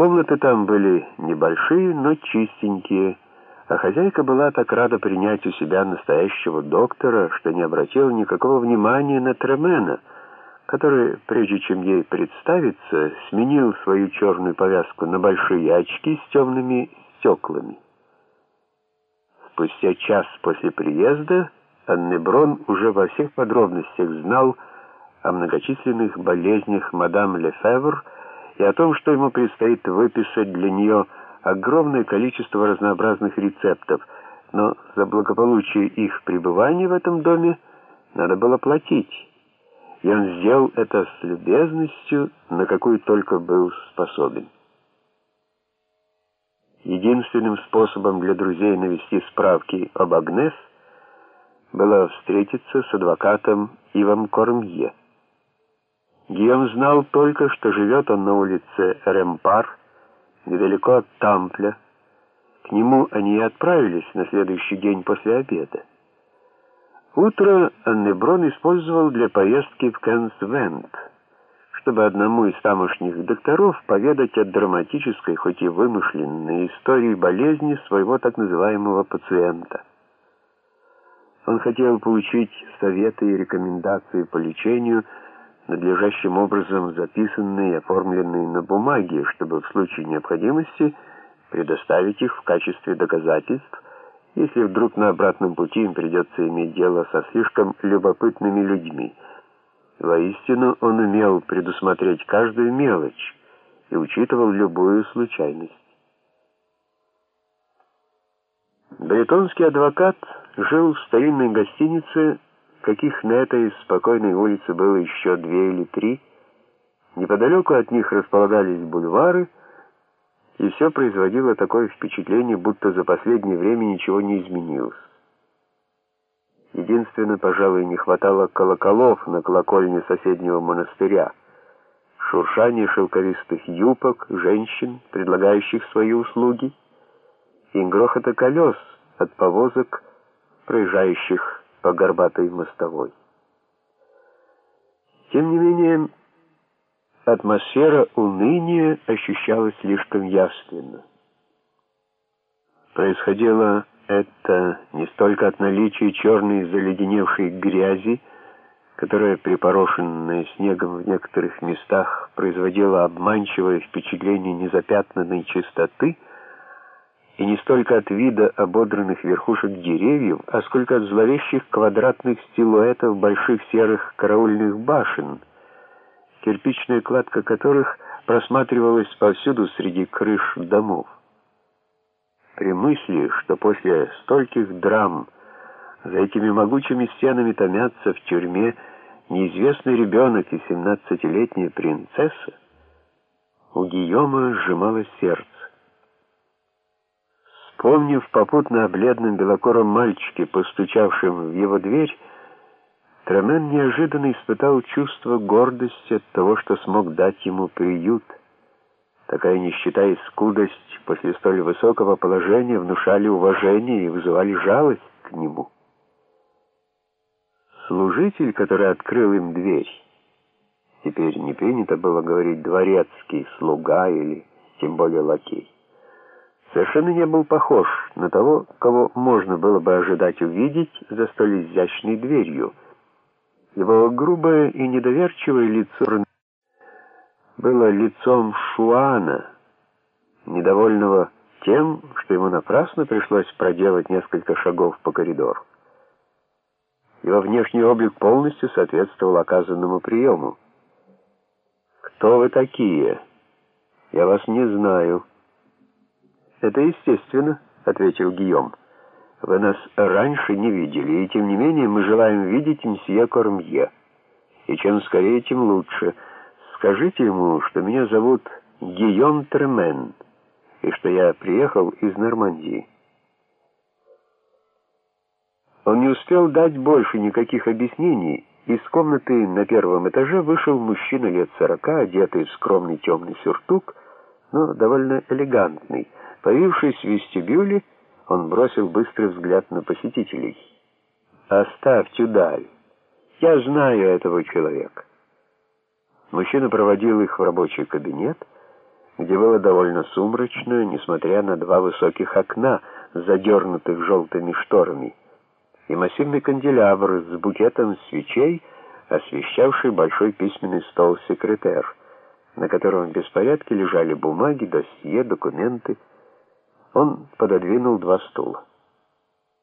Комнаты там были небольшие, но чистенькие, а хозяйка была так рада принять у себя настоящего доктора, что не обратила никакого внимания на Тремена, который, прежде чем ей представиться, сменил свою черную повязку на большие очки с темными стеклами. Спустя час после приезда Аннеброн уже во всех подробностях знал о многочисленных болезнях мадам Лефевр и о том, что ему предстоит выписать для нее огромное количество разнообразных рецептов, но за благополучие их пребывания в этом доме надо было платить. И он сделал это с любезностью, на какую только был способен. Единственным способом для друзей навести справки об Агнес было встретиться с адвокатом Ивом Кормье. Гийом знал только, что живет он на улице Ремпар, недалеко от Тампля. К нему они и отправились на следующий день после обеда. Утро Аннеброн использовал для поездки в Кенсвент, чтобы одному из тамошних докторов поведать о драматической, хоть и вымышленной истории болезни своего так называемого пациента. Он хотел получить советы и рекомендации по лечению, надлежащим образом записанные и оформленные на бумаге, чтобы в случае необходимости предоставить их в качестве доказательств, если вдруг на обратном пути им придется иметь дело со слишком любопытными людьми. Воистину он умел предусмотреть каждую мелочь и учитывал любую случайность. Бретонский адвокат жил в старинной гостинице каких на этой спокойной улице было еще две или три. Неподалеку от них располагались бульвары, и все производило такое впечатление, будто за последнее время ничего не изменилось. Единственное, пожалуй, не хватало колоколов на колокольне соседнего монастыря, шуршание шелковистых юбок, женщин, предлагающих свои услуги, и грохота колес от повозок, проезжающих по горбатой мостовой. Тем не менее, атмосфера уныния ощущалась слишком явственно. Происходило это не столько от наличия черной заледеневшей грязи, которая, припорошенная снегом в некоторых местах, производила обманчивое впечатление незапятнанной чистоты, и не столько от вида ободранных верхушек деревьев, а сколько от зловещих квадратных силуэтов больших серых караульных башен, кирпичная кладка которых просматривалась повсюду среди крыш домов. При мысли, что после стольких драм за этими могучими стенами томятся в тюрьме неизвестный ребенок и семнадцатилетняя принцесса, у Гийома сжималось сердце. Помнив попутно о бледном белокором мальчике, постучавшем в его дверь, Тремен неожиданно испытал чувство гордости от того, что смог дать ему приют. Такая нищета и скудость после столь высокого положения внушали уважение и вызывали жалость к нему. Служитель, который открыл им дверь, теперь не принято было говорить «дворецкий», «слуга» или тем более «лакей», совершенно не был похож на того, кого можно было бы ожидать увидеть за столь изящной дверью. Его грубое и недоверчивое лицо было лицом Шуана, недовольного тем, что ему напрасно пришлось проделать несколько шагов по коридору. Его внешний облик полностью соответствовал оказанному приему. «Кто вы такие? Я вас не знаю». «Это естественно», — ответил Гийом. «Вы нас раньше не видели, и тем не менее мы желаем видеть мсье Кормье. И чем скорее, тем лучше. Скажите ему, что меня зовут Гийом Тремен, и что я приехал из Нормандии». Он не успел дать больше никаких объяснений. Из комнаты на первом этаже вышел мужчина лет сорока, одетый в скромный темный сюртук, но довольно элегантный. Появившись в вестибюле, он бросил быстрый взгляд на посетителей. «Оставьте даль. Я знаю этого человека». Мужчина проводил их в рабочий кабинет, где было довольно сумрачно, несмотря на два высоких окна, задернутых желтыми шторами, и массивный канделябр с букетом свечей, освещавший большой письменный стол секретарь, на котором в беспорядке лежали бумаги, досье, документы. Он пододвинул два стула.